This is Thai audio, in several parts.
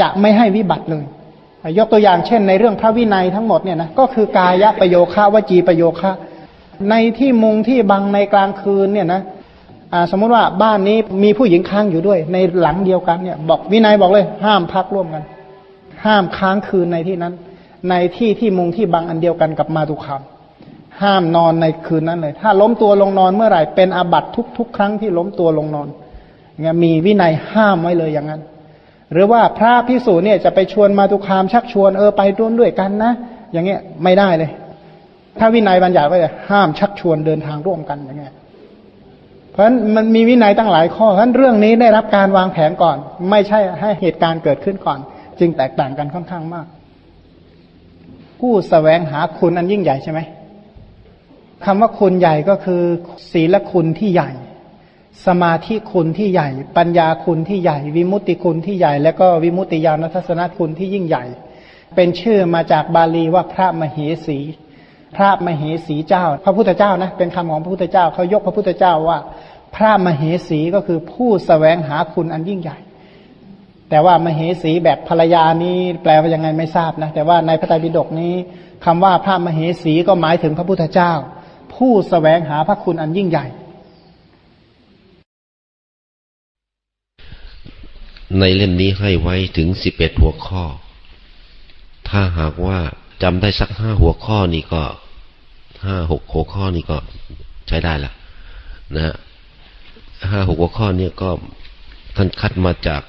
จะไม่ให้วิบัติเลยยกตัวอย่างเช่น ในเรื่องพระวินัยทั้งหมดเนี่ยนะก็คือกายะประโยคะวจีประโยคะในที่มุงที่บังในกลางคืนเนี่ยนะสมมติว่าบ้านนี้มีผู้หญิงค้างอยู่ด้วย ในหลังเดียวกันเนี่ย บอกวินัยบอกเลย ห้ามพักร่วมกัน ห้ามค้างคืนในที่นั้น ในที่ที่มุงที่บังอันเดียวกันกับมาตุคามห้ามนอนในคืนนั้นเลย ถ้าล้มตัวลงนอนเมื่อไหร่เป็นอาบัตทุกทุกครั้งที่ล้มตัวลงนอนเงี้ยมีวินัยห้ามไว้เลยอย่างนั้น หรือว่าพระพิสูจน์เนี่ยจะไปชวนมาตุคามชักชวนเออไปร่วมด้วยกันนะ อย่างเงี้ยไม่ได้เลย ถ้าวินัยบัญญัติไว้ห้ามชักชวนเดินทางร่วมกันอย่างเงี้ยเพราะฉะนั้นมันมีวินัยตั้งหลายข้อเพราะฉะนั้นเรื่องนี้ได้รับการวางแผนก่อน ไม่ใช่ให้เหตุการณ์เกิดขึ้นก่อน จึงแตกต่างกันค่อนข้างมาก ผู้สแสวงหาคุณอันยิ่งใหญ่ใช่ไหมคำว่าคุณใหญ่ก็คือ ศีลคุณที่ใหญ่ สมาธิคุณที่ใหญ่ ปัญญาคุณที่ใหญ่ วิมุตติคุณที่ใหญ่ แล้วก็วิมุตติญาณทัศนคุณที่ยิ่งใหญ่ เป็นชื่อมาจากบาลีว่าพระมเหสี พระมเหสีเจ้า พระพุทธเจ้านะเป็นคำของพระพุทธเจ้าเขายกพระพุทธเจ้าว่า พระมเหสีก็คือผู้สแสวงหาคุณอันยิ่งใหญ่ แต่ว่ามเหสีแบบภรรยานี้แปลว่ายังไงไม่ทราบนะแต่ว่าในพระไตรปิฎกนี้คำว่าพระมเหสีก็หมายถึงพระพุทธเจ้า ผู้สแสวงหาพระคุณอันยิ่งใหญ่ ในเล่มนี้ให้ไว้ถึงสิบเอ็ดหัวข้อ ถ้าหากว่าจำได้สักห้าหัวข้อนี่ก็ห้าหกหัวข้อนี่ก็ใช้ได้ละนะฮะห้าหกหัวข้อเนี่ยก็ท่านคัดมาจาก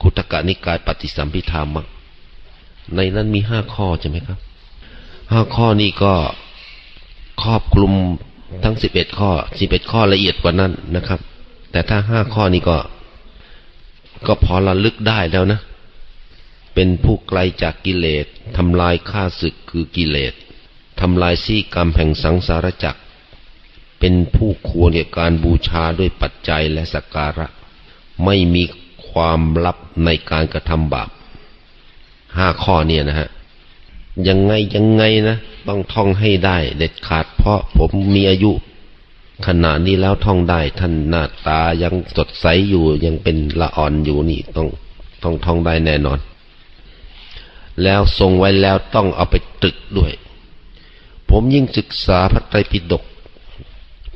คุตกะนิกายปฏิสัมพิธามักในนั้นมีห้าข้อใช่ไหมครับห้าข้อนี้ก็ครอบคลุมทั้งสิบเอ็ดข้อสิบเอ็ดข้อละเอียดกว่านั้นนะครับ แต่ถ้าห้าข้อนี้ก็ ก็พอระลึกได้แล้วนะ เป็นผู้ไกลจากกิเลสทำลายข้าศึกคือกิเลสทำลายซี่กรรมแห่งสังสารจักร เป็นผู้ควรแก่การบูชาด้วยปัจจัยและสักการะ ไม่มีความลับในการกระทำบาปห้าข้อเนี่ยนะฮะ ยังไงยังไงนะ ต้องท่องให้ได้ เด็ดขาดเพราะผมมีอายุ ขณะนี้แล้วท่องได้ท่านหน้าตายังสดใสอยู่ยังเป็นละอ่อนอยู่นี่ต้องต้องท่องได้แน่นอน แล้วทรงไว้แล้วต้องเอาไปตรึกด้วย ผมยิ่งศึกษาพระไตรปิฎก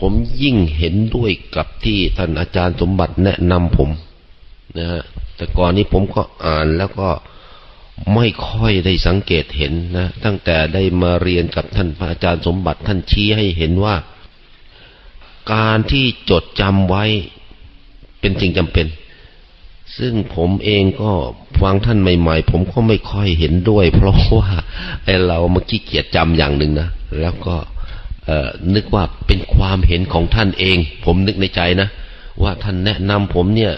ผมยิ่งเห็นด้วยกับที่ท่านอาจารย์สมบัติแนะนำผมนะฮะแต่ก่อนนี้ผมก็อ่านแล้วก็ไม่ค่อยได้สังเกตเห็นนะ ตั้งแต่ได้มาเรียนกับท่านพระอาจารย์สมบัติท่านชี้ให้เห็นว่า การที่จดจำไว้เป็นสิ่งจำเป็น ซึ่งผมเองก็ฟังท่านใหม่ ๆ ผมก็ไม่ค่อยเห็นด้วย เพราะว่าไอเรามื่อกี้เกียดจำอย่างหนึ่งนะแล้วก็นึกว่าเป็นความเห็นของท่านเอง ผมนึกในใจนะ ว่าท่านแนะนำผมเนี่ย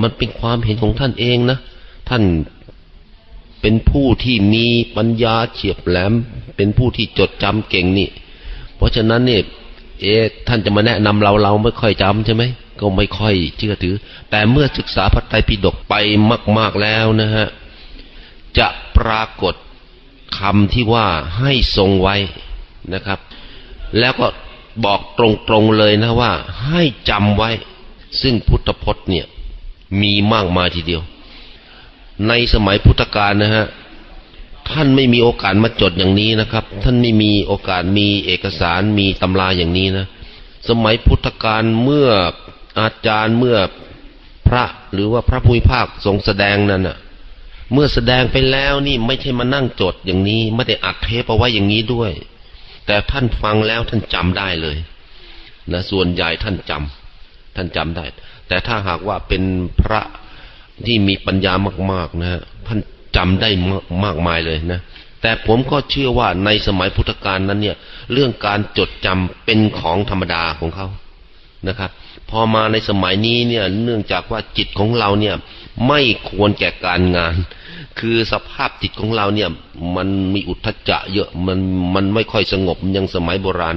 มันเป็นความเห็นของท่านเองนะ ท่านเป็นผู้ที่มีปัญญาเฉียบแหลม เป็นผู้ที่จดจำเก่งนี่ เพราะฉะนั้นเนี่ย เอท่านจะมาแนะนำเราเราไม่ค่อยจำใช่ไหมก็ไม่ค่อยเชื่อถือ แต่เมื่อศึกษาพระไตรปิฎกไปมาก ๆแล้วนะฮะจะปรากฏคำที่ว่าให้ทรงไว้นะครับ แล้วก็บอกตรงๆเลยนะว่า ให้จำไว้ ซึ่งพุทธพจน์เนี่ยมีมากมายทีเดียว ในสมัยพุทธกาลนะฮะ ท่านไม่มีโอกาสมาจดอย่างนี้นะครับ ท่านไม่มีโอกาสมีเอกสารมีตำราอย่างนี้นะ สมัยพุทธกาลเมื่ออาจารย์เมื่อพระหรือว่าพระภูมิภาคทรงแสดงนั่นน่ะ เมื่อแสดงไปแล้วนี่ไม่ใช่มานั่งจดอย่างนี้ ไม่ได้อัดเทปเอาไว้อย่างนี้ด้วย แต่ท่านฟังแล้วท่านจำได้เลยนะส่วนใหญ่ท่านจำท่านจำได้ แต่ถ้าหากว่าเป็นพระที่มีปัญญามาก ๆนะท่าน จำได้มากมายเลยนะ แต่ผมก็เชื่อว่าในสมัยพุทธกาลนั้นเนี่ย เรื่องการจดจำเป็นของธรรมดาของเขานะครับ พอมาในสมัยนี้เนี่ย เนื่องจากว่าจิตของเราเนี่ย ไม่ควรแก่การงาน คือสภาพจิตของเราเนี่ย มันมีอุทธจะเยอะมันมันไม่ค่อยสงบยังสมัยโบราณ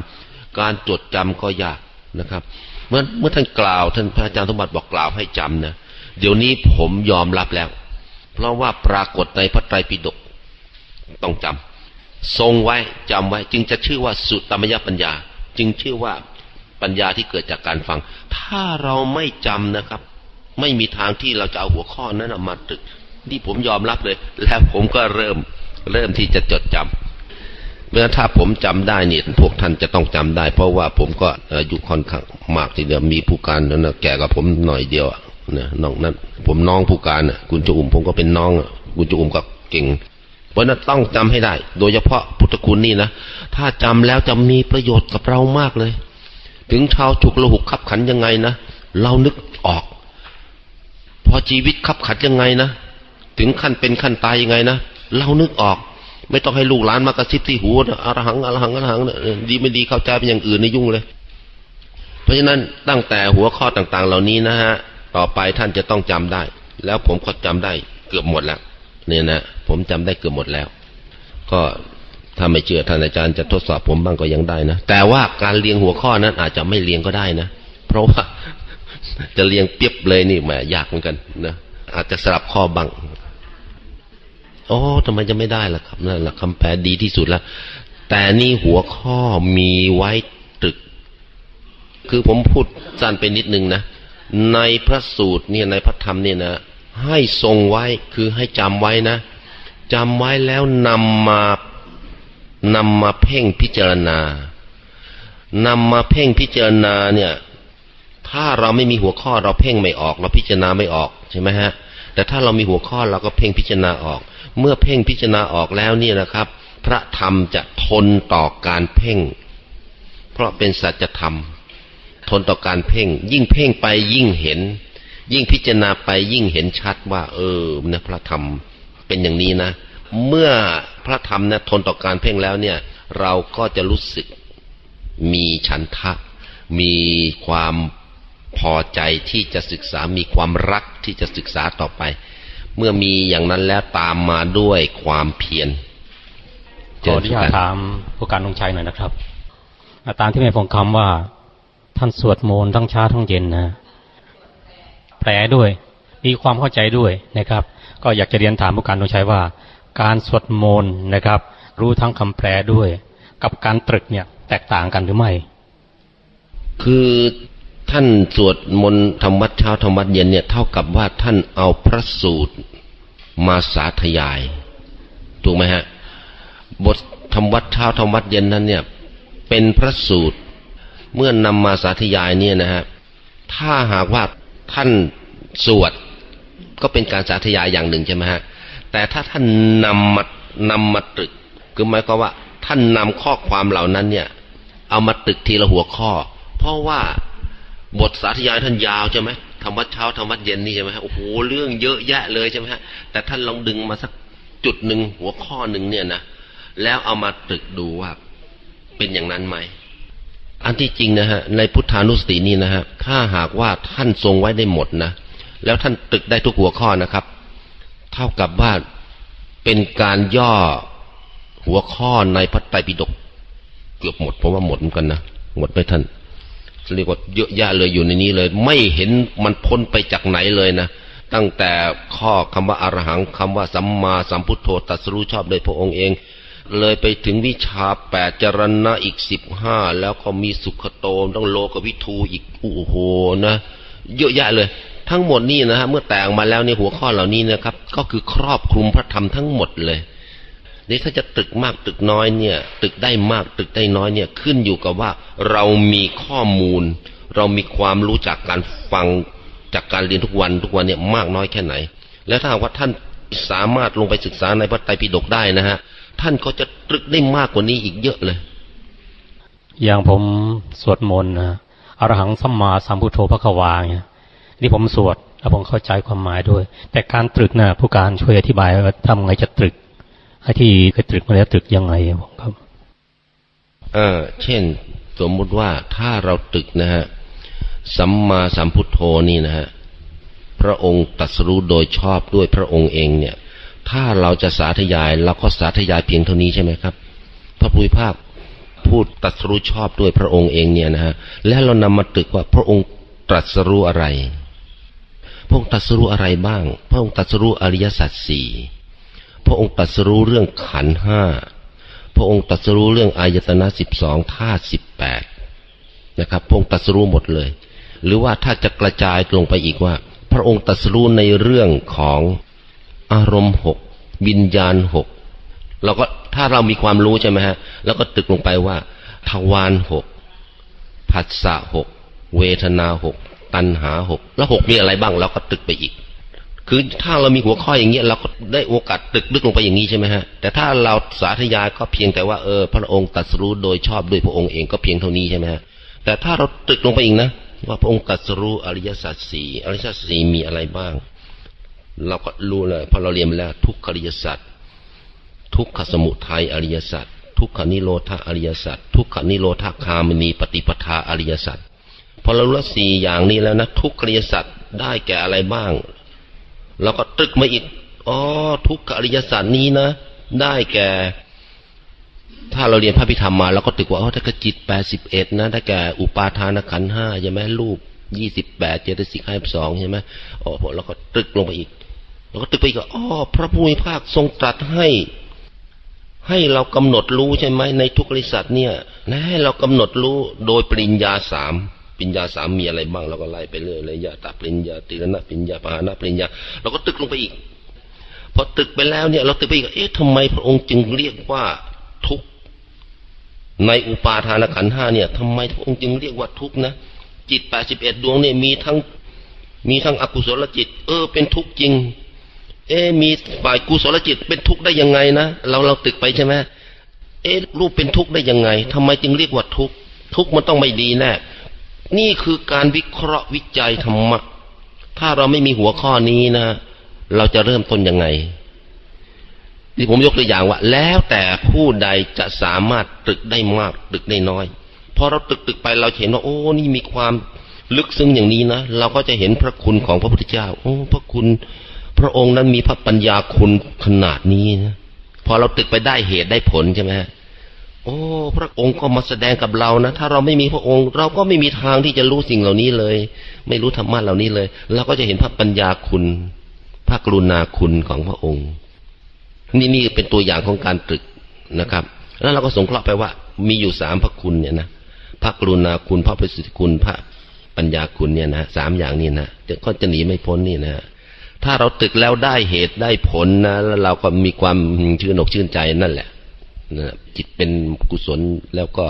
การจดจำก็ยากนะครับ เมื่อเมื่อท่านกล่าวท่านพระอาจารย์สมบัติบอกกล่าวให้จำนะเดี๋ยวนี้ผมยอมรับแล้ว เพราะว่าปรากฏในพระไตรปิฎกต้องจำทรงไว้จำไว้ จึงจะชื่อว่าสุตตมยปัญญา จึงชื่อว่าปัญญาที่เกิดจากการฟัง ถ้าเราไม่จำนะครับ ไม่มีทางที่เราจะเอาหัวข้อนั้นมาตึก ที่ผมยอมรับเลย แล้วผมก็เริ่มเริ่มที่จะจดจำเมื่อถ้าผมจำได้เนี่ยพวกท่านจะต้องจำได้ เพราะว่าผมก็อายุค่อนข้างมากทีเดียวมีผู้การนะแก่กับผมหน่อยเดียว นะน้องนั้น ผมน้องผู้การนะคุณจุอุ่มผมก็เป็นน้องคุณจุอุ่มก็เก่ง เพราะนั้นต้องจำให้ได้ โดยเฉพาะพุทธคุณนี่นะถ้าจำแล้วจะมีประโยชน์กับเรามากเลย ถึงชาวฉุกละหุกขับขันยังไงนะเรานึกออก พอชีวิตขับขันยังไงนะถึงขั้นเป็นขั้นตายยังไงนะเรานึกออกไม่ต้องให้ลูกหลานมากระซิบที่หูนะอรหังอรหังอรหังดีไม่ดีเข้าใจเป็นอย่างอื่นในยุ่งเลย เพราะฉะนั้นตั้งแต่หัวข้อต่าง ๆ เหล่านี้นะฮะ ต่อไปท่านจะต้องจำได้ แล้วผมก็จำได้เกือบหมดแล้วเนี่ยนะผมจำได้เกือบหมดแล้ว ก็ถ้าไม่เชื่อท่านอาจารย์จะทดสอบผมบ้างก็ยังได้นะแต่ว่าการเรียงหัวข้อนั้นอาจจะไม่เรียงก็ได้นะ เพราะว่าจะเรียงเปียบเลยนี่แหมยากเหมือนกันนะอาจจะสลับข้อบ้างโอ้ทำไมจะไม่ได้ล่ะครับนั่นแหละคำแปลดีที่สุดแล้วแต่นี่หัวข้อมีไว้ตรึก คือผมพูดสั้นไปนิดนึงนะ ในพระสูตรเนี่ยในพระธรรมเนี่ยนะให้ทรงไว้คือให้จำไว้นะจำไว้แล้วนำมานำมาเพ่งพิจารณานำมาเพ่งพิจารณาเนี่ย ถ้าเราไม่มีหัวข้อเราเพ่งไม่ออก เราพิจารณาไม่ออกใช่ไหมฮะ แต่ถ้าเรามีหัวข้อเราก็เพ่งพิจารณาออก เมื่อเพ่งพิจารณาออกแล้วนี่นะครับ พระธรรมจะทนต่อการเพ่ง เพราะเป็นสัจธรรม ทนต่อการเพ่ง ยิ่งเพ่งไปยิ่งเห็น ยิ่งพิจารณาไปยิ่งเห็นชัดว่า เออนะพระธรรมเป็นอย่างนี้นะ เมื่อพระธรรมนะทนต่อการเพ่งแล้วเนี่ย เราก็จะรู้สึกมีฉันทะ มีความพอใจที่จะศึกษา มีความรักที่จะศึกษาต่อไป เมื่อมีอย่างนั้นแล้วตามมาด้วยความเพียรขออนุญาตถามผู้การลงชัยหน่อยนะครับ ตามที่แม่ฟงคำว่า ท่านสวดมนต์ทั้งเช้าทั้งเย็นนะแปลด้วย มีความเข้าใจด้วยนะครับ ก็อยากจะเรียนถามผู้การลงชัยว่า การสวดมนต์นะครับ รู้ทั้งคำแปลด้วย กับการตรึกเนี่ย แตกต่างกันหรือไม่ คือท่านสวดมนต์ธรรมวัดเช้าธรรมวัดเย็นเนี่ยเท่ากับว่าท่านเอาพระสูตรมาสาธยาย ถูกไหมฮะ บทธรรมวัดเช้าธรรมวัดเย็นนั้นเนี่ย เป็นพระสูตร เมื่อนนำมาสาธยายเนี่ยนะฮะถ้าหากว่าท่านสวดก็เป็นการสาธยายอย่างหนึ่งใช่ไหมฮะแต่ถ้าท่านนำมานำมาตรึกคือหมายความว่า ท่านนำข้อความเหล่านั้นเนี่ย เอามาตึกทีละหัวข้อ เพราะว่าบทสาธยายท่านยาวใช่ไหมธรรมวัดเช้าธรรมวัดเย็นนี่ใช่ไหมฮะโอ้โหเรื่องเยอะแยะเลยใช่ไหมฮะแต่ท่านลองดึงมาสักจุดหนึ่งหัวข้อหนึ่งเนี่ยนะแล้วเอามาตึกดูว่าเป็นอย่างนั้นไหม อันที่จริงนะฮะในพุทธานุสตินี่นะฮะถ้าหากว่าท่านทรงไว้ได้หมดนะแล้วท่านตึกได้ทุกหัวข้อนะครับ เท่ากับว่าเป็นการย่อหัวข้อในพระไตรปิฎกเกือบหมดเพราะว่าหมดเหมือนกันนะหมดไปท่านเรียกว่าเยอะแยะเลยอยู่ในนี้เลย ไม่เห็นมันพ้นไปจากไหนเลยนะตั้งแต่ข้อคำว่าอารหังคำว่าสัมมาสัมพุทโธตัสรู้ชอบโดยพระองค์เอง เลยไปถึงวิชาแปดจรณะอีกสิบห้าแล้วก็มีสุขโตมต้องโลกวิทูอีกโอ้โหนะ เยอะแยะเลย ทั้งหมดนี่นะฮะเมื่อแต่งมาแล้วในหัวข้อเหล่านี้นะครับ ก็คือครอบคลุมพระธรรมทั้งหมดเลยนี่ถ้าจะตึกมากตึกน้อยเนี่ย ตึกได้มากตึกได้น้อยเนี่ยขึ้นอยู่กับว่าเรามีข้อมูล เรามีความรู้จากการฟังจากการเรียนทุกวันทุกวันเนี่ยมากน้อยแค่ไหน แล้วถ้าว่าท่านสามารถลงไปศึกษาในพระไตรปิฎกได้นะฮะ ท่านก็จะตรึกได้มากกว่านี้อีกเยอะเลย อย่างผมสวดมนต์นะอรหังสัมมาสัมพุทโธพระควาเนี่ยนี่ผมสวดแล้วผมเข้าใจความหมายด้วย แต่การตรึกนะ่ะผู้การช่วยอธิบายว่าทำไงจะตรึกไอ้ที่เคยตรึกมาแล้วตรึกยังไงผมครับ เออเช่น สมมุติว่าถ้าเราตึกนะฮะสัมมาสัมพุทโธนี่นะฮะพระองค์ตรัสรู้โดยชอบด้วยพระองค์เองเนี่ย ถ้าเราจะสาธยายเราก็สาธยายเพียงเท่านี้ใช่ไหมครับ พระพุทธภาคพูดตรัสรู้ชอบด้วยพระองค์เองเนี่ยนะฮะแล้วเรานำมาตึกว่าพระองค์ตรัสรู้อะไร พระองค์ตรัสรู้อะไรบ้าง พระองค์ตรัสรู้อริยสัจสี่พระองค์ตรัสรู้เรื่องขันห้าพระองค์ตรัสรู้เรื่องอายตนะสิบสองธาตุสิบแปดนะครับ พระองค์ตรัสรู้หมดเลย หรือว่าถ้าจะกระจายลงไปอีกว่า พระองค์ตรัสรู้ในเรื่องของ อารมณ์หกวิญญาณหกเราก็ถ้าเรามีความรู้ใช่ไหมฮะ แล้วก็ตึกลงไปว่าทวารหกผัสสะหกเวทนาหกตัณหาหกแล้วหกมีอะไรบ้างเราก็ตึกไปอีก คือถ้าเรามีหัวข้ออย่างเงี้ยเราก็ได้โอกาสตึกลึกลงไปอย่างนี้ใช่ไหมฮะ แต่ถ้าเราสาธยายก็เพียงแต่ว่าเออ พระองค์ตรัสรู้โดยชอบด้วยพระองค์เองก็เพียงเท่านี้ใช่ไหมฮะแต่ถ้าเราตึกลงไปอีกนะว่าพระองค์ตรัสรู้อริยสัจสี่อริยสัจสี่มีอะไรบ้าง เราก็รู้เลยพอเราเรียนมาแล้ว ทุกขริยสัจทุกขสมุทัยอริยสัจทุกขนิโรธาอริยสัจทุกขนิโรธาคามนีปฏิปทาอริยสัจพอเรารู้สี่อย่างนี้แล้วนะทุกขริยสัจได้แก่อะไรบ้างเราก็ตึกมาอีกอ๋อทุกขอริยสัจนี้นะ ได้แก่ ถ้าเราเรียนพระพิธรรมมาเราก็ตึกว่าอ๋อถ้ากจิตแปดสิบเอ็ดนะได้แก่อุปาทานขันห้าใช่ไหมรูปยี่สิบแปดเจตสิกห้าสองใช่ไหมอ๋อเราก็ตึกลงไปอีก เราก็ตึกไปอีกอ๋อพระผู้มีภาคทรงตรัสให้ ให้เรากำหนดรู้ใช่ไหมในทุกบริษัทเนี่ยนะให้เรากำหนดรู้โดยปริญญาสามปริญญาสามมีอะไรบ้างเราก็ไล่ไปเรื่อยเลยยาตาปริญญาติรณะปริญญาปหานะปริญญาเราก็ตึกลงไปอีกพอตึกไปแล้วเนี่ย เราตึกไปอีกเอ๊ะทำไมพระองค์จึงเรียกว่าทุกในอุปาทานขันห้าเนี่ยทำไมพระองค์จึงเรียกว่าทุกนะจิตแปดสิบเอ็ดดวงเนี่ยมีทั้งมีทั้งอกุศลจิต เออเป็นทุกจริง เอ๊มีฝ่ายกุศลจิตเป็นทุกข์ได้ยังไงนะเราเราตึกไปใช่ไหมเอ๊รูปเป็นทุกข์ได้ยังไงทำไมจึงเรียกว่าทุกข์ทุกข์มันต้องไม่ดีแน่นี่คือการวิเคราะห์วิจัยธรรมะถ้าเราไม่มีหัวข้อนี้นะ เราจะเริ่มต้นยังไง ที่ผมยกตัวอย่างว่า แล้วแต่ผู้ใดจะสามารถตึกได้มาก ตึกได้น้อยพอเราตึกตึกไปเราเห็นว่า โอ้นี่มีความลึกซึ้งอย่างนี้นะเราก็จะเห็นพระคุณของพระพุทธเจ้า โอ้ พระคุณ พระองค์นั้นมีพระปัญญาคุณขนาดนี้นะพอเราตึกไปได้เหตุได้ผลใช่ไหมโอ้ พระองค์ก็มาแสดงกับเรานะ ถ้าเราไม่มีพระองค์ เราก็ไม่มีทางที่จะรู้สิ่งเหล่านี้เลย ไม่รู้ธรรมะเหล่านี้เลยเราก็จะเห็นพระปัญญาคุณ พระกรุณาคุณของพระองค์ นี่นี่เป็นตัวอย่างของการตึกนะครับ แล้วเราก็สงเคราะห์ไปว่า มีอยู่สามพระคุณเนี่ยนะพระกรุณาคุณ พระประสิทธิคุณ พระปัญญาคุณเนี่ยนะสามอย่างนี้นะก็จะหนีไม่พ้นนี่นะ ถ้าเราตึกแล้วได้เหตุได้ผลนะแล้วเราก็มีความชื่นอกชื่นใจนั่นแหละนะจิตเป็นกุศลแล้วก็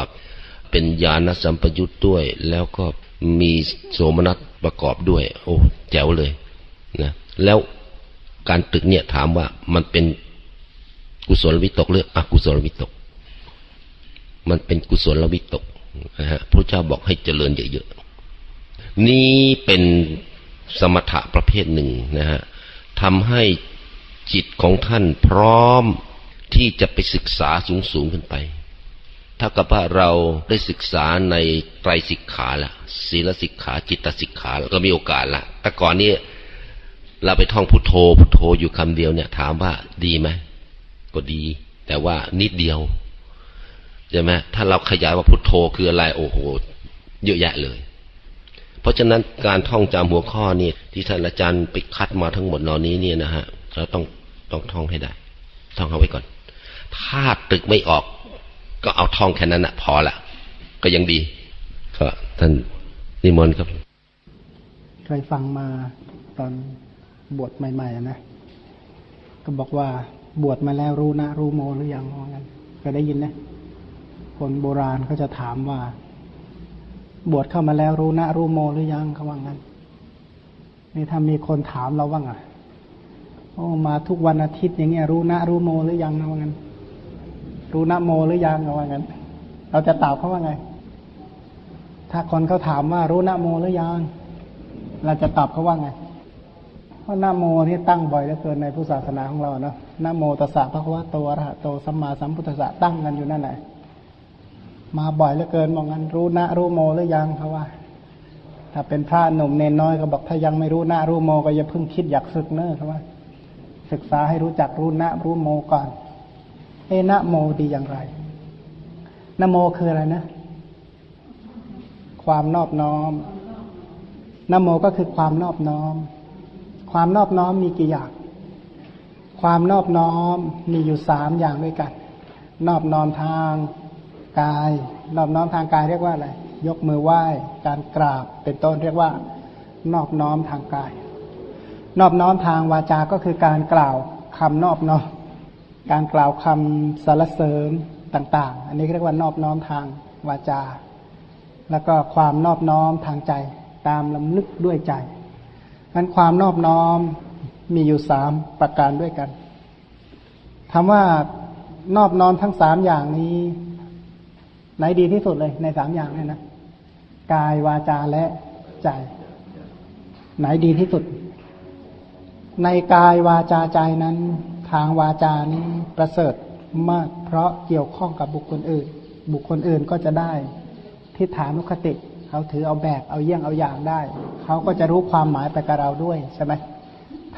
เป็นญาณสัมปยุตด้วย แล้วก็มีโสมนัสประกอบด้วย โอ้แจ๋วเลยนะแล้วการตึกเนี่ยถามว่ามันเป็นกุศลวิตกหรืออกุศลวิตก มันเป็นกุศลวิตกนะฮะพระเจ้าบอกให้เจริญเยอะๆนี่เป็น สมถะประเภทหนึ่งนะฮะทำให้จิตของท่านพร้อมที่จะไปศึกษาสูงสูงขึ้นไปถ้ากับว่าเราได้ศึกษาในไตรสิกขาละศีลสิกขาจิตสิกขาก็มีโอกาสละแต่ก่อนนี้เราไปท่องพุทโธพุทโธอยู่คำเดียวเนี่ย ถามว่าดีไหมก็ดี แต่ว่านิดเดียวใช่ไหมถ้าเราขยายว่าพุทโธคืออะไร โอ้โห เยอะแยะเลย พราะฉะนั้นการท่องจำหัวข้อนี่ที่ท่านอาจารย์ไปคัดมาทั้งหมดนอนนี้เนี่ยนะฮะเราต้องต้องท่องให้ได้ ท่องเอาไว้ก่อน ถ้าตึกไม่ออก ก็เอาท่องแค่นั้นนะพอละก็ยังดีก็ท่านนิมนต์ครับเคยฟังมาตอนบวชใหม่ๆนะก็บอกว่าบวชมาแล้วรู้นะ รู้โมหรือยังว่างั้นเคยได้ยินนะคนโบราณเขาจะถามว่า บวชเข้ามาแล้วรู้นะรู้โมหรือยังเขาว่างั้นนี่ถ้ามีคนถามเราว่างอะโอ้มาทุกวันอาทิตย์อย่างเงี้ย รู้นะรู้โมหรือยังเขาว่างั้น รู้นะโมหรือยังเขาว่างั้น เราจะตอบเขาว่าไง ถ้าคนเขาถามว่ารู้นะโมหรือยังเราจะตอบเขาว่าไงเพราะนะโมนี่ตั้งบ่อยเหลือเกินในพุทธศาสนาของเราเนาะนะโมตัสสะพระคัมภีโตอระหะโตสัมมาสัมพุทธัสสะตั้งกันอยู่นั่นแหละ มาบ่อยเหลือเกินบอกงั้น รู้นะรู้โมหรือยังเขาว่า ถ้าเป็นพระหนุ่มเนนน้อยก็บอกถ้ายังไม่รู้นะรู้โมก็อย่าเพิ่งคิดอยากศึกเนอะเขาว่า ศึกษาให้รู้จักรู้นะรู้โมก่อนเอนะโมดีอย่างไรนะโมคืออะไรนะ ความนอบน้อมนะโมก็คือความนอบน้อม ความนอบน้อมมีกี่อย่าง ความนอบน้อมมีอยู่สามอย่างด้วยกัน นอบน้อมทาง กายนอบน้อมทางกายเรียกว่าอะไรยกมือไหว้การกราบเป็นต้นเรียกว่านอบน้อมทางกาย นอบน้อมทางวาจาก็คือการกล่าวคำนอบน้อมการกล่าวคำสรรเสริญต่าง ๆ อันนี้เรียกว่านอบน้อมทางวาจา แล้วก็ความนอบน้อมทางใจตามลำลึกด้วยใจนั้นความนอบน้อมมีอยู่สามประการด้วยกันคำว่านอบน้อมทั้งสามอย่างนี้ ไหนดีที่สุดเลยในสามอย่างเนี่ยนะกายวาจาและใจ ไหนดีที่สุด ในกายวาจาใจนั้น ทางวาจานี้ประเสริฐมาก เพราะเกี่ยวข้องกับบุคคลอื่น บุคคลอื่นก็จะได้ทิฏฐานุคติ เขาถือเอาแบบเอาเยี่ยงเอาอย่างได้ เขาก็จะรู้ความหมายไปกับเราด้วยใช่ไหม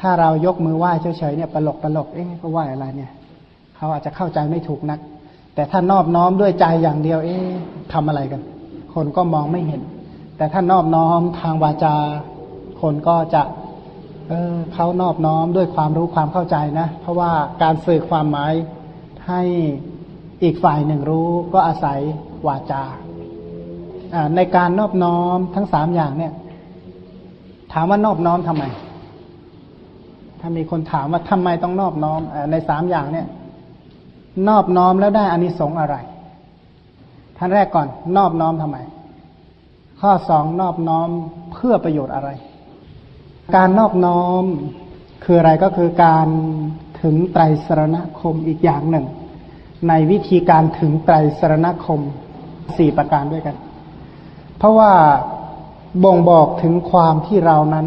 ถ้าเรายกมือไหว้เฉยๆเนี่ยปลกปลกเอ๊ะก็ไหว้อะไรเนี่ย เขาอาจจะเข้าใจไม่ถูกนัก แต่ถ้านอบน้อมด้วยใจอย่างเดียว เอ๊ะทำอะไรกัน คนก็มองไม่เห็น แต่ถ้านอบน้อมทางวาจา คนก็จะ เออเขานอบน้อมด้วยความรู้ความเข้าใจนะ เพราะว่าการสื่อความหมายให้อีกฝ่ายหนึ่งรู้ก็อาศัยวาจา ในการนอบน้อมทั้งสามอย่างเนี่ย ถามว่านอบน้อมทำไม ถ้ามีคนถามว่าทำไมต้องนอบน้อมในสามอย่างเนี่ย นอบน้อมแล้วได้อานิสงส์อะไร ท่านแรกก่อน นอบน้อมทำไม ข้อสองนอบน้อมเพื่อประโยชน์อะไร การนอบน้อมคืออะไรก็คือการถึงไตรสรณคมอีกอย่างหนึ่ง ในวิธีการถึงไตรสรณคมสี่ประการด้วยกัน เพราะว่าบ่งบอกถึงความที่เรานั้น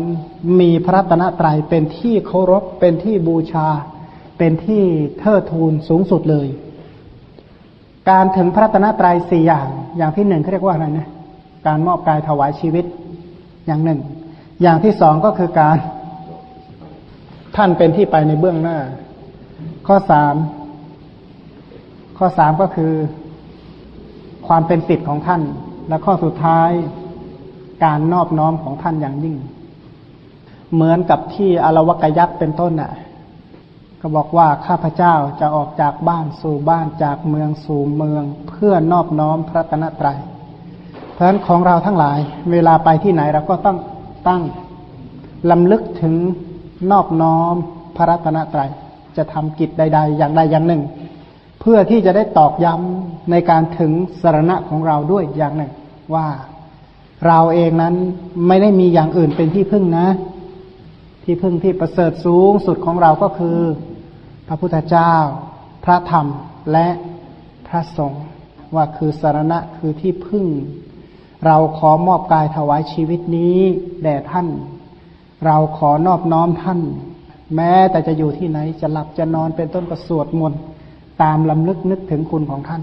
มีพระตนะไตรเป็นที่เคารพเป็นที่บูชา เป็นที่เทิดทูนสูงสุดเลย การถึงพระตนะตรัยสี่อย่าง อย่างที่หนึ่งเขาเรียกว่าอะไรนะ การมอบกายถวายชีวิต อย่างหนึ่ง อย่างที่สองก็คือการ ท่านเป็นที่ไปในเบื้องหน้า ข้อสาม ข้อสามก็คือ ความเป็นสิทธิ์ของท่าน และข้อสุดท้าย การนอบน้อมของท่านอย่างยิ่ง เหมือนกับที่อารวกยักษ์เป็นต้นน่ะ ก็บอกว่าข้าพเจ้าจะออกจากบ้านสู่บ้านจากเมืองสู่เมืองเพื่อนอบน้อมพระตนตรัย เพราะฉะนั้นของเราทั้งหลาย เวลาไปที่ไหนเราก็ต้องตั้งลำลึกถึงนอบน้อมพระรัตนตรัย จะทำกิจใด ๆ อย่างใดอย่างหนึ่ง เพื่อที่จะได้ตอกย้ำในการถึงสรณะของเราด้วยอย่างหนึ่ง ว่าเราเองนั้นไม่ได้มีอย่างอื่นเป็นที่พึ่งนะ ที่พึ่งที่ประเสริฐสูงสุดของเราก็คือ พระพุทธเจ้า พระธรรมและพระสงฆ์ว่าคือสารณะคือที่พึ่ง เราขอมอบกายถวายชีวิตนี้แด่ท่าน เราขอนอบน้อมท่าน แม้แต่จะอยู่ที่ไหนจะหลับจะนอนเป็นต้นก็สวดมนต์ตามลำลึกนึกถึงคุณของท่าน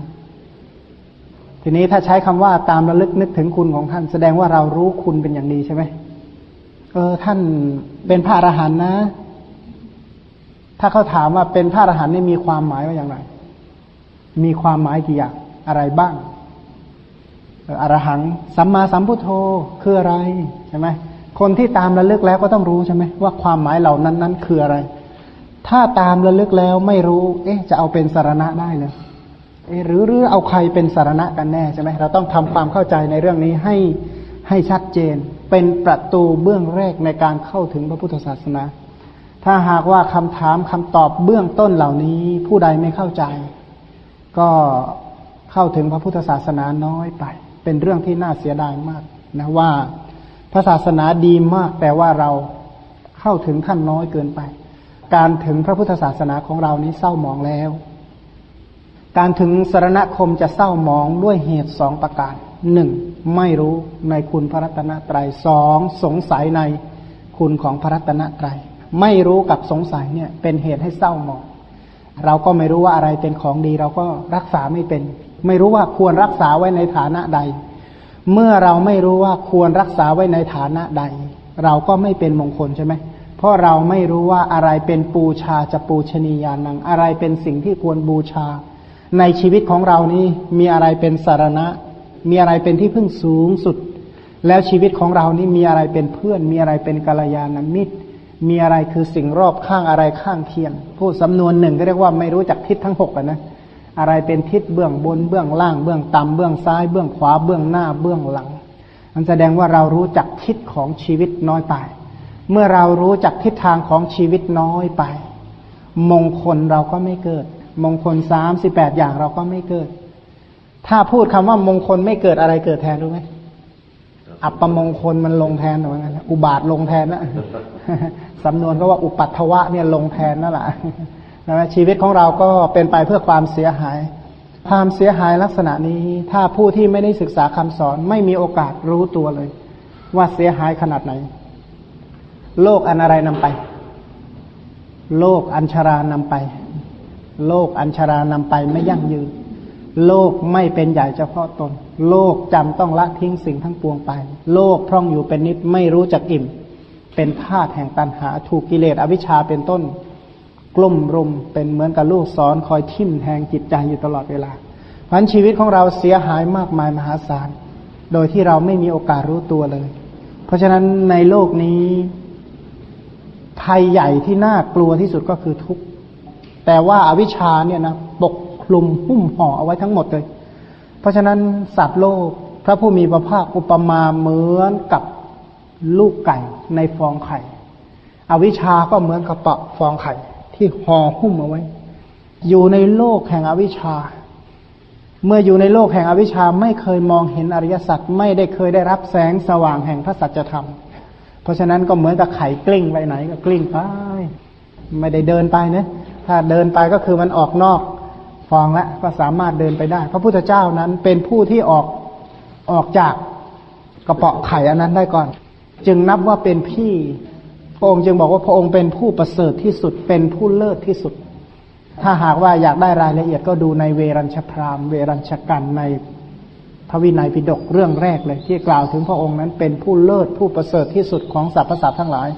ทีนี้ถ้าใช้คำว่าตามระลึกนึกถึงคุณของท่าน แสดงว่าเรารู้คุณเป็นอย่างดีใช่ไหมเออท่านเป็นพระอรหันต์นะ ถ้าเขาถามว่าเป็นพระอรหันต์นี่มีความหมายว่าอย่างไร มีความหมายกี่อย่างอะไรบ้างอรหัง สัมมาสัมพุทโธคืออะไรใช่ไหมคนที่ตามระลึกแล้วก็ต้องรู้ใช่ไหมว่าความหมายเหล่านั้นนั้นคืออะไร ถ้าตามระลึกแล้วไม่รู้ เอ๊ะ จะเอาเป็นสารณะได้เลยเอ๊ะหรือหรือเอาใครเป็นสารณะกันแน่ใช่ไหมเราต้องทำความเข้าใจในเรื่องนี้ให้ให้ชัดเจน เป็นประตูเบื้องแรกในการเข้าถึงพระพุทธศาสนา ถ้าหากว่าคำถามคำตอบเบื้องต้นเหล่านี้ ผู้ใดไม่เข้าใจ ก็เข้าถึงพระพุทธศาสนาน้อยไป เป็นเรื่องที่น่าเสียดายมากนะว่าพระศาสนาดีมาก แต่ว่าเราเข้าถึงขั้นน้อยเกินไป การถึงพระพุทธศาสนาของเรานี้เศร้าหมองแล้ว การถึงสารณคมจะเศร้าหมองด้วยเหตุสองประการหนึ่งไม่รู้ในคุณพระรัตนตรัยสองสงสัยในคุณของพระรัตนตรัย ไม่รู้กับสงสัยเนี่ย เป็นเหตุให้เศร้าหมองเราก็ไม่รู้ว่าอะไรเป็นของดี เราก็รักษาไม่เป็น ไม่รู้ว่าควรรักษาไว้ในฐานะใด เมื่อเราไม่รู้ว่าควรรักษาไว้ในฐานะใด เราก็ไม่เป็นมงคลใช่ไหมเพราะเราไม่รู้ว่าอะไรเป็นปูชาจะปูชนียานัง อะไรเป็นสิ่งที่ควรบูชา ในชีวิตของเรานี้มีอะไรเป็นสารณะ มีอะไรเป็นที่พึ่งสูงสุด แล้วชีวิตของเรานี้มีอะไรเป็นเพื่อน มีอะไรเป็นกัลยาณมิตร มีอะไรคือสิ่งรอบข้างอะไรข้างเคียงพูดสำนวนหนึ่งก็เรียกว่าไม่รู้จักทิศทั้งหกนะอะไรเป็นทิศเบื้องบนเบื้องล่างเบื้องต่ำเบื้องซ้าย เบื้องขวาเบื้องหน้าเบื้องหลังมันแสดงว่าเรารู้จักทิศของชีวิตน้อยไป เมื่อเรารู้จักทิศทางของชีวิตน้อยไป มงคลเราก็ไม่เกิด มงคลสามสิบแปดอย่างเราก็ไม่เกิด ถ้าพูดคำว่ามงคลไม่เกิดอะไรเกิดแทนรู้ไหม อัปปมงคลมันลงแทนหรือไงอุบาทลงแทนนะสำนวนก็ว่าอุปัตถวะเนี่ยลงแทนนั่นแหละนะชีวิตของเราก็เป็นไปเพื่อความเสียหาย ความเสียหายลักษณะนี้ ถ้าผู้ที่ไม่ได้ศึกษาคำสอนไม่มีโอกาสรู้ตัวเลย ว่าเสียหายขนาดไหน โลกอันอะไรนำไป โลกอัญชารานำไป โลกอัญชารานำไปไม่ยั่งยืน โลกไม่เป็นใหญ่เฉพาะตน โลกจำต้องละทิ้งสิ่งทั้งปวงไป โลกพร่องอยู่เป็นนิดไม่รู้จักอิ่ม เป็นธาตุแห่งตันหา ถูกกิเลสอวิชชาเป็นต้น กลุ่มรุมเป็นเหมือนกับลูกศรคอยทิ่มแทงจิตใจอยู่ตลอดเวลาพราะชีวิตของเราเสียหายมากมายมหาศาล โดยที่เราไม่มีโอกาสรู้ตัวเลย เพราะฉะนั้นในโลกนี้ภัยใหญ่ที่น่ากลัวที่สุดก็คือทุกข์แต่ว่าอาวิชชาเนี่ยนะปก ลุมหุ้มห่อเอาไว้ทั้งหมดเลย เพราะฉะนั้นสัตว์โลกพระผู้มีพระภาคอุปมาเหมือนกับลูกไก่ในฟองไข่ อวิชาก็เหมือนกับปะฟองไข่ที่ห่อหุ้มเอาไว้ อยู่ในโลกแห่งอวิชา เมื่ออยู่ในโลกแห่งอวิชชาไม่เคยมองเห็นอริยสัจไม่ได้เคยได้รับแสงสว่างแห่งพระสัจธรรม เพราะฉะนั้นก็เหมือนกับไข่กลิ้งไปไหนก็กลิ้งไป ไม่ได้เดินไปนะ ถ้าเดินไปก็คือมันออกนอก ฟองแล้วก็สามารถเดินไปได้ พระพุทธเจ้านั้นเป็นผู้ที่ออกออกจากกระเปาะไข่อันนั้นได้ก่อน จึงนับว่าเป็นพี่พระองค์จึงบอกว่าพระองค์เป็นผู้ประเสริฐที่สุดเป็นผู้เลิศที่สุด ถ้าหากว่าอยากได้รายละเอียดก็ดูในเวรัญชพรามเวรัญชกันในพระวินัยปิฎกเรื่องแรกเลย ที่กล่าวถึงพระองค์นั้นเป็นผู้เลิศผู้ประเสริฐที่สุดของสรรพสัตว์ทั้งหลาย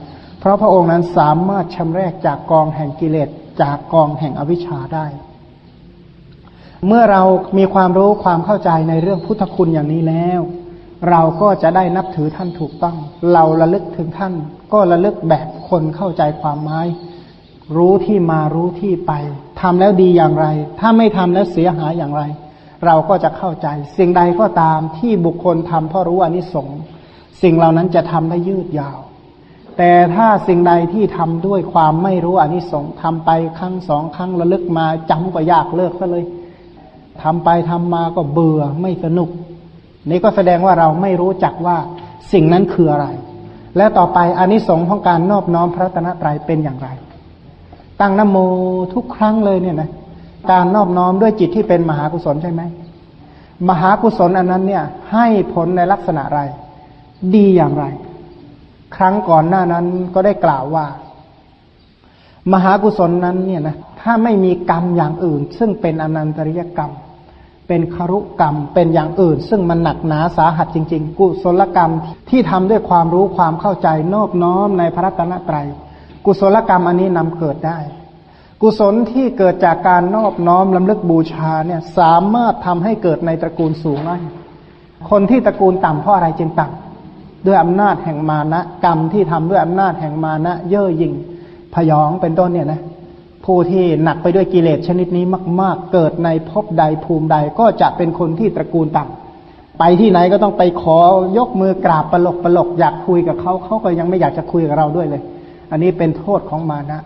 เพราะพระองค์นั้นสามารถชำรกจากกองแห่งกิเลสจากกองแห่งอวิชชาได้ เมื่อเรามีความรู้ความเข้าใจในเรื่องพุทธคุณอย่างนี้แล้ว เราก็จะได้นับถือท่านถูกต้อง เราระลึกถึงท่าน ก็ระลึกแบบคนเข้าใจความหมายรู้ที่มารู้ที่ไปทำแล้วดีอย่างไร ถ้าไม่ทำแล้วเสียหายอย่างไร เราก็จะเข้าใจ สิ่งใดก็ตามที่บุคคลทำเพราะรู้อนิสงส์สิ่งเหล่านั้นจะทำได้ยืดยาว แต่ถ้าสิ่งใดที่ทำด้วยความไม่รู้อนิสงส์ทำไปครั้งสองครั้งระลึกมาจำก็ยากเลิกซะเลย ทำไปทำมาก็เบื่อไม่สนุก นี่ก็แสดงว่าเราไม่รู้จักว่าสิ่งนั้นคืออะไร และต่อไปอานิสงส์ของการนอบน้อมพระตนตรัยเป็นอย่างไร ตั้งนโมทุกครั้งเลยเนี่ยนะการนอบน้อมด้วยจิตที่เป็นมหากุศลใช่ไหมมหากุศลอันนั้นเนี่ย ให้ผลในลักษณะอะไร ดีอย่างไร ครั้งก่อนหน้านั้นก็ได้กล่าวว่า มหากุศลนั้นเนี่ยนะถ้าไม่มีกรรมอย่างอื่น ซึ่งเป็นอนันตริยกรรม เป็นคารุกรรมเป็นอย่างอื่น ซึ่งมันหนักหนาสาหัสจริง ๆ กุศลกรรมที่ทำด้วยความรู้ความเข้าใจนอบน้อมในพระรัตนตรัย กุศลกรรมอันนี้นำเกิดได้ กุศลที่เกิดจากการนอบน้อมลำลึกบูชาเนี่ยสามารถทำให้เกิดในตระกูลสูงได้คนที่ตระกูลต่ำเพราะอะไรจึงต่ำด้วยอำนาจแห่งมานะ กรรมที่ทำด้วยอำนาจแห่งมานะ เย่อหยิ่ง พยองเป็นต้นเนี่ยนะผู้ที่หนักไปด้วยกิเลสชนิดนี้มาก ๆ เกิดในภพใดภูมิใดก็จะเป็นคนที่ตระกูลต่ำไปที่ไหนก็ต้องไปขอยกมือกราบปลกปลกอยากคุยกับเขาเขาก็ยังไม่อยากจะคุยกับเราด้วยเลย อันนี้เป็นโทษของมานะ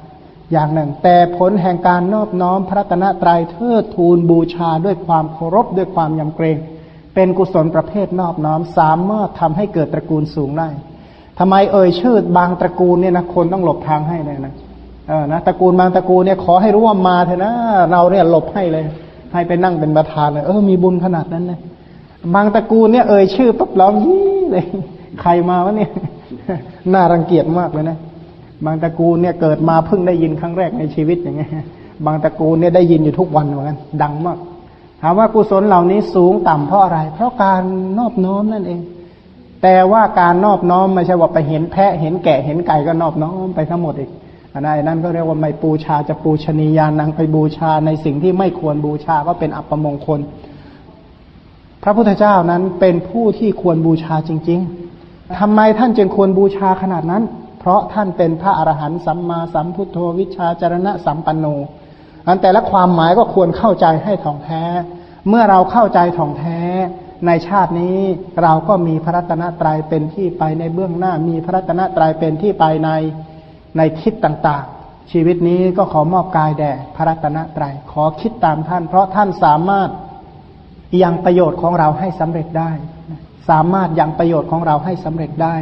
อย่างหนึ่ง แต่ผลแห่งการนอบน้อมพระตนะตรัยเทิดทูลบูชาด้วยความเคารพด้วยความยำเกรง เป็นกุศลประเภทนอบน้อมสามารถทำให้เกิดตระกูลสูงได้ ทำไมเอ่ยชื่อบางตระกูลเนี่ยนะคนต้องหลบทางให้เลยนะเออนะตระกูลบางตระกูลเนี่ยขอให้รู้ว่ามาเถอะนะเราเนี่ยหลบให้เลย ให้ไปนั่งเป็นประธานเลยเออมีบุญขนาดนั้นนะบางตระกูลเนี่ยเอ่ยชื่อปุ๊บร้องยี่เลย ใครมาวะเนี่ยน่ารังเกียจมากเลยนะ บางตระกูลเนี่ยเกิดมาเพิ่งได้ยินครั้งแรกในชีวิตอย่างเงี้ยบางตระกูลเนี่ยได้ยินอยู่ทุกวันเหมือนกันดังมากถามว่ากุศลเหล่านี้สูงต่ำเพราะอะไร เพราะการนอบน้อมนั่นเอง แต่ว่าการนอบน้อมไม่ใช่ว่าไปเห็นแพะเห็นแกะเห็นไก่ก็นอบน้อมไปทั้งหมดอีกอันนั้นั่นก็เรียกว่าไม่ปูชาจะปูชนียานังไปบูชาในสิ่งที่ไม่ควรบูชาก็เป็นอัปมงคล พระพุทธเจ้านั้นเป็นผู้ที่ควรบูชาจริง ๆทำไมท่านจึงควรบูชาขนาดนั้น เพราะท่านเป็นพระอรหันต์สัมมาสัมพุทโธวิชาจารณะสัมปันโน อันแต่ละความหมายก็ควรเข้าใจให้ถ่องแท้ เมื่อเราเข้าใจถ่องแท้ ในชาตินี้เราก็มีพระรัตนตรัยเป็นที่ไปในเบื้องหน้า มีพระรัตนตรัยเป็นที่ไปในในทิศต่างๆ ชีวิตนี้ก็ขอมอบกายแด่พระรัตนตรัยขอคิดตามท่าน เพราะท่านสามารถยังประโยชน์ของเราให้สำเร็จได้ สามารถยังประโยชน์ของเราให้สำเร็จได้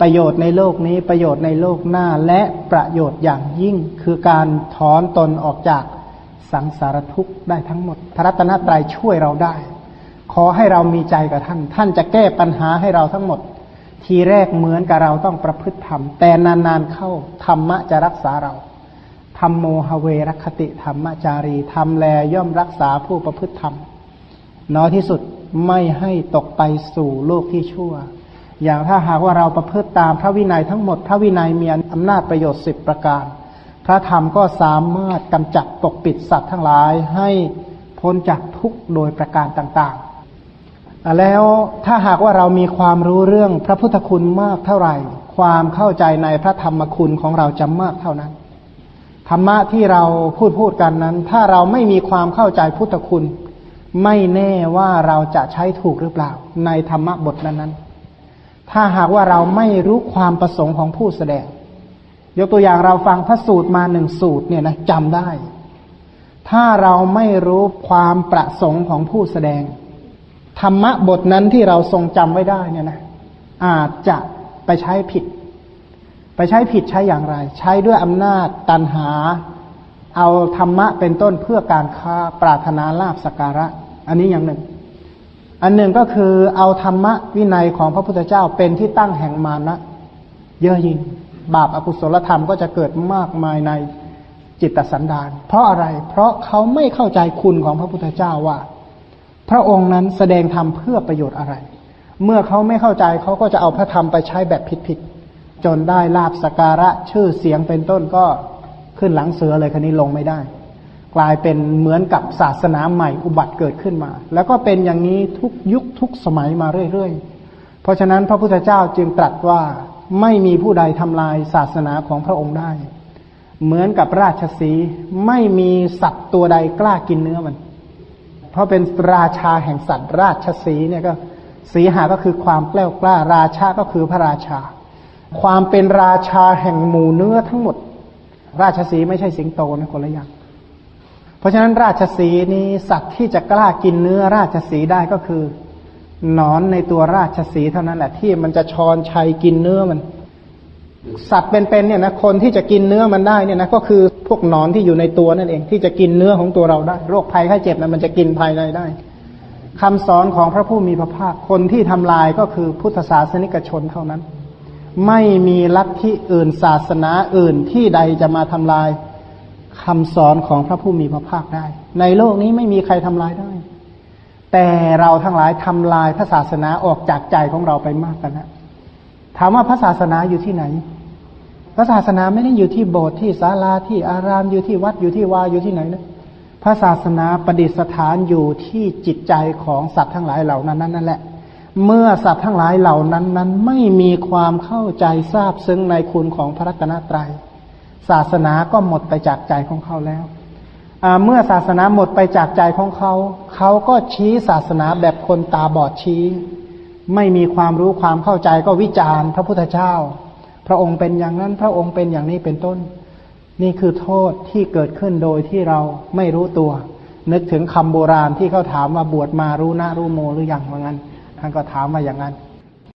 ประโยชน์ในโลกนี้ประโยชน์ในโลกหน้าและประโยชน์อย่างยิ่งคือการถอนตนออกจากสังสารทุกข์ได้ทั้งหมด พระรัตนตรัยช่วยเราได้ ขอให้เรามีใจกับท่าน ท่านจะแก้ปัญหาให้เราทั้งหมด ทีแรกเหมือนกับเราต้องประพฤติธรรม แต่นานๆเข้าธรรมะจะรักษาเราธรรมโมหเวรคติธรรมจารีธรรมแลย่อมรักษาผู้ประพฤติธรรม น้อยที่สุดไม่ให้ตกไปสู่โลกที่ชั่ว อย่างถ้าหากว่าเราประพฤติตามพระวินัยทั้งหมด พระวินัยมีอำนาจประโยชน์สิบประการ พระธรรมก็สามารถกำจัดปกปิดสัตว์ทั้งหลายให้พ้นจากทุกข์โดยประการต่าง แล้วถ้าหากว่าเรามีความรู้เรื่องพระพุทธคุณมากเท่าไหร่ ความเข้าใจในพระธรรมคุณของเราจะมากเท่านั้น ธรรมะที่เราพูดพูดกันนั้น ถ้าเราไม่มีความเข้าใจพุทธคุณ ไม่แน่ว่าเราจะใช้ถูกหรือเปล่า ในธรรมะบทนั้นๆ ถ้าหากว่าเราไม่รู้ความประสงค์ของผู้แสดง ยกตัวอย่างเราฟังพระสูตรมาหนึ่งสูตรเนี่ยนะจำได้ ถ้าเราไม่รู้ความประสงค์ของผู้แสดง ธรรมะบทนั้นที่เราทรงจำไว้ได้เนี่ยนะอาจจะไปใช้ผิด ไปใช้ผิดใช้อย่างไร ใช้ด้วยอำนาจตันหา เอาธรรมะเป็นต้นเพื่อการค้าปรารถนาลาภสการะ อันนี้อย่างหนึ่ง อันหนึ่งก็คือเอาธรรมะวินัยของพระพุทธเจ้าเป็นที่ตั้งแห่งมานะเยอะยิ่งบาปอากุศลธรรมก็จะเกิดมากมายในจิตสันดาน เพราะอะไร เพราะเขาไม่เข้าใจคุณของพระพุทธเจ้าว่า พระองค์นั้นแสดงธรรมเพื่อประโยชน์อะไร เมื่อเขาไม่เข้าใจเขาก็จะเอาพระธรรมไปใช้แบบผิดๆจนได้ลาบสการะชื่อเสียงเป็นต้นก็ขึ้นหลังเสือเลยคันนี้ลงไม่ได้ กลายเป็นเหมือนกับศาสนาใหม่อุบัติเกิดขึ้นมา แล้วก็เป็นอย่างนี้ทุกยุคทุกสมัยมาเรื่อยๆ เพราะฉะนั้นพระพุทธเจ้าจึงตรัสว่าไม่มีผู้ใดทำลายศาสนาของพระองค์ได้ เหมือนกับราชสีไม่มีสัตว์ตัวใดกล้ากินเนื้อมัน เพราะเป็นราชาแห่งสัตว์ราชสีเนี่ยก็สีหาก็คือความแกล้วกล้า ราชาก็คือพระราชา ความเป็นราชาแห่งหมู่เนื้อทั้งหมด ราชสีไม่ใช่สิงโตนะคนละอย่างเพราะฉะนั้นราชสีนี้สัตว์ที่จะกล้ากินเนื้อราชสีได้ก็คือนอนในตัวราชสีเท่านั้นแหละที่มันจะชอนชัยกินเนื้อมัน สัตว์เป็นๆเนี่ยนะคนที่จะกินเนื้อมันได้เนี่ยนะก็คือพวกหนอนที่อยู่ในตัวนั่นเองที่จะกินเนื้อของตัวเราได้ โรคภัยไข้เจ็บนะมันจะกินภายในได้คำสอนของพระผู้มีพระภาคคนที่ทำลายก็คือพุทธศาสนิกชนเท่านั้น ไม่มีลัทธิอื่นศาสนาอื่นที่ใดจะมาทำลายคำสอนของพระผู้มีพระภาคได้ ในโลกนี้ไม่มีใครทำลายได้ แต่เราทั้งหลายทำลายพระศาสนาออกจากใจของเราไปมากกันนะถามว่าพระศาสนาอยู่ที่ไหน พระศาสนาไม่ได้อยู่ที่โบสถ์ที่ศาลาที่อารามอยู่ที่วัดอยู่ที่วาอยู่ที่ไหนนะพระศาสนาประดิษฐานอยู่ที่จิตใจของสัตว์ทั้งหลายเหล่านั้นนั่นแหละ เมื่อสัตว์ทั้งหลายเหล่านั้นนั้นไม่มีความเข้าใจทราบซึ้งในคุณของพระรัตนตรยัย ศาสนาก็หมดไปจากใจของเขาแล้วเมื่อศาสนาหมดไปจากใจของเขา เขาก็ชี้ศาสนาแบบคนตาบอดชี้ ไม่มีความรู้ความเข้าใจก็วิจารณ์พระพุทธเจ้า พระองค์เป็นอย่างนั้น พระองค์เป็นอย่างนี้เป็นต้น นี่คือโทษที่เกิดขึ้นโดยที่เราไม่รู้ตัว นึกถึงคำโบราณที่เขาถามว่าบวชมารู้หน้ารู้โมหรืออยังว่างั้นท่านก็ถามมาอย่างนั้น